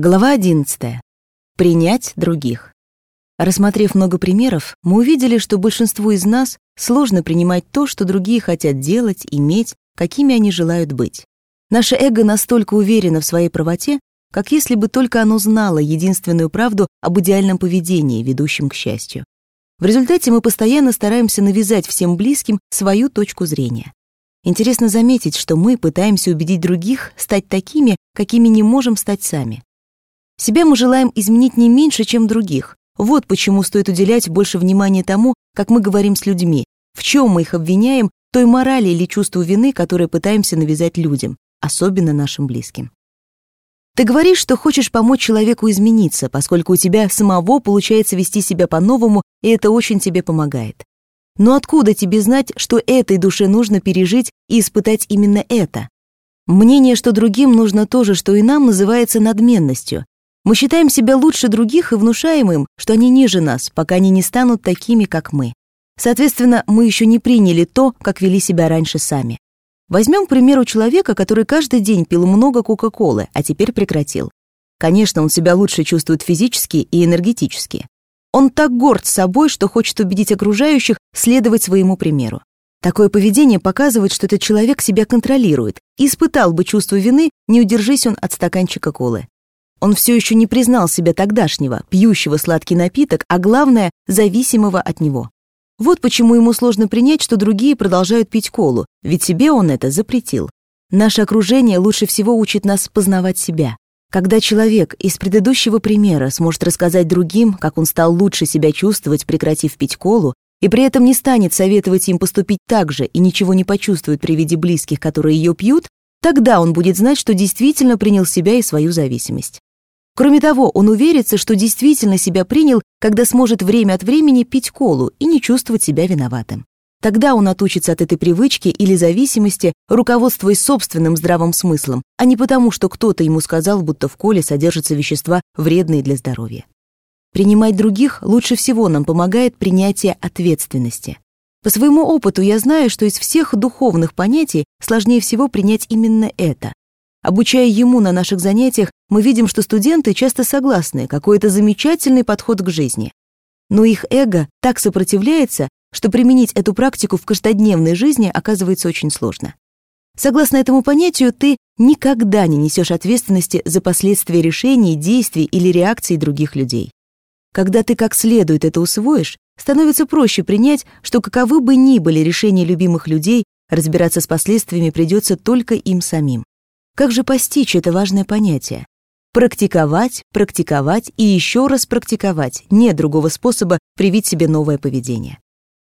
Глава 11. Принять других. Рассмотрев много примеров, мы увидели, что большинству из нас сложно принимать то, что другие хотят делать, иметь, какими они желают быть. Наше эго настолько уверено в своей правоте, как если бы только оно знало единственную правду об идеальном поведении, ведущем к счастью. В результате мы постоянно стараемся навязать всем близким свою точку зрения. Интересно заметить, что мы пытаемся убедить других стать такими, какими не можем стать сами. Себя мы желаем изменить не меньше, чем других. Вот почему стоит уделять больше внимания тому, как мы говорим с людьми, в чем мы их обвиняем, той морали или чувству вины, которое пытаемся навязать людям, особенно нашим близким. Ты говоришь, что хочешь помочь человеку измениться, поскольку у тебя самого получается вести себя по-новому, и это очень тебе помогает. Но откуда тебе знать, что этой душе нужно пережить и испытать именно это? Мнение, что другим нужно то же, что и нам, называется надменностью, мы считаем себя лучше других и внушаем им, что они ниже нас, пока они не станут такими, как мы. Соответственно, мы еще не приняли то, как вели себя раньше сами. Возьмем, к примеру, человека, который каждый день пил много Кока-Колы, а теперь прекратил. Конечно, он себя лучше чувствует физически и энергетически. Он так горд собой, что хочет убедить окружающих следовать своему примеру. Такое поведение показывает, что этот человек себя контролирует и испытал бы чувство вины, не удержись он от стаканчика колы. Он все еще не признал себя тогдашнего, пьющего сладкий напиток, а главное, зависимого от него. Вот почему ему сложно принять, что другие продолжают пить колу, ведь себе он это запретил. Наше окружение лучше всего учит нас познавать себя. Когда человек из предыдущего примера сможет рассказать другим, как он стал лучше себя чувствовать, прекратив пить колу, и при этом не станет советовать им поступить так же и ничего не почувствует при виде близких, которые ее пьют, тогда он будет знать, что действительно принял себя и свою зависимость. Кроме того, он уверится, что действительно себя принял, когда сможет время от времени пить колу и не чувствовать себя виноватым. Тогда он отучится от этой привычки или зависимости, руководствуясь собственным здравым смыслом, а не потому, что кто-то ему сказал, будто в коле содержатся вещества, вредные для здоровья. Принимать других лучше всего нам помогает принятие ответственности. По своему опыту я знаю, что из всех духовных понятий сложнее всего принять именно это Обучая ему на наших занятиях, мы видим, что студенты часто согласны, какой это замечательный подход к жизни. Но их эго так сопротивляется, что применить эту практику в каждодневной жизни оказывается очень сложно. Согласно этому понятию, ты никогда не несешь ответственности за последствия решений, действий или реакций других людей. Когда ты как следует это усвоишь, становится проще принять, что каковы бы ни были решения любимых людей, разбираться с последствиями придется только им самим. Как же постичь это важное понятие? Практиковать, практиковать и еще раз практиковать. Нет другого способа привить себе новое поведение.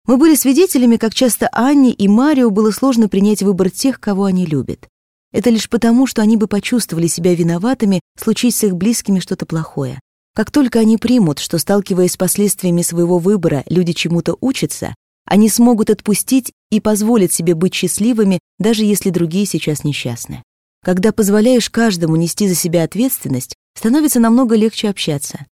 Мы были свидетелями, как часто Анне и Марио было сложно принять выбор тех, кого они любят. Это лишь потому, что они бы почувствовали себя виноватыми, случись с их близкими что-то плохое. Как только они примут, что, сталкиваясь с последствиями своего выбора, люди чему-то учатся, они смогут отпустить и позволить себе быть счастливыми, даже если другие сейчас несчастны. Когда позволяешь каждому нести за себя ответственность, становится намного легче общаться.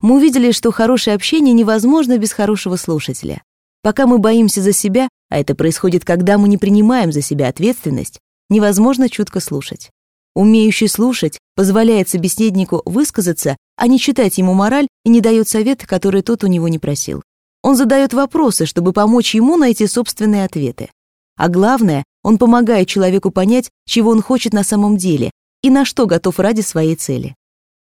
Мы увидели, что хорошее общение невозможно без хорошего слушателя. Пока мы боимся за себя, а это происходит, когда мы не принимаем за себя ответственность, невозможно чутко слушать. Умеющий слушать позволяет собеседнику высказаться, а не читать ему мораль и не дает советы, которые тот у него не просил. Он задает вопросы, чтобы помочь ему найти собственные ответы. А главное, он помогает человеку понять, чего он хочет на самом деле и на что готов ради своей цели.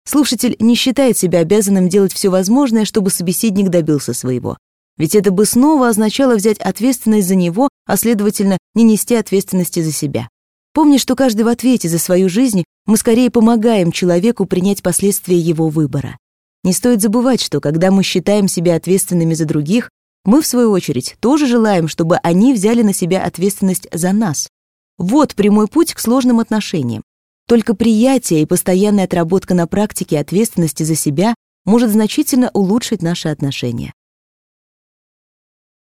Слушатель не считает себя обязанным делать все возможное, чтобы собеседник добился своего. Ведь это бы снова означало взять ответственность за него, а следовательно, не нести ответственности за себя. Помни, что каждый в ответе за свою жизнь мы скорее помогаем человеку принять последствия его выбора. Не стоит забывать, что когда мы считаем себя ответственными за других, мы, в свою очередь, тоже желаем, чтобы они взяли на себя ответственность за нас. Вот прямой путь к сложным отношениям. Только приятие и постоянная отработка на практике ответственности за себя может значительно улучшить наши отношения.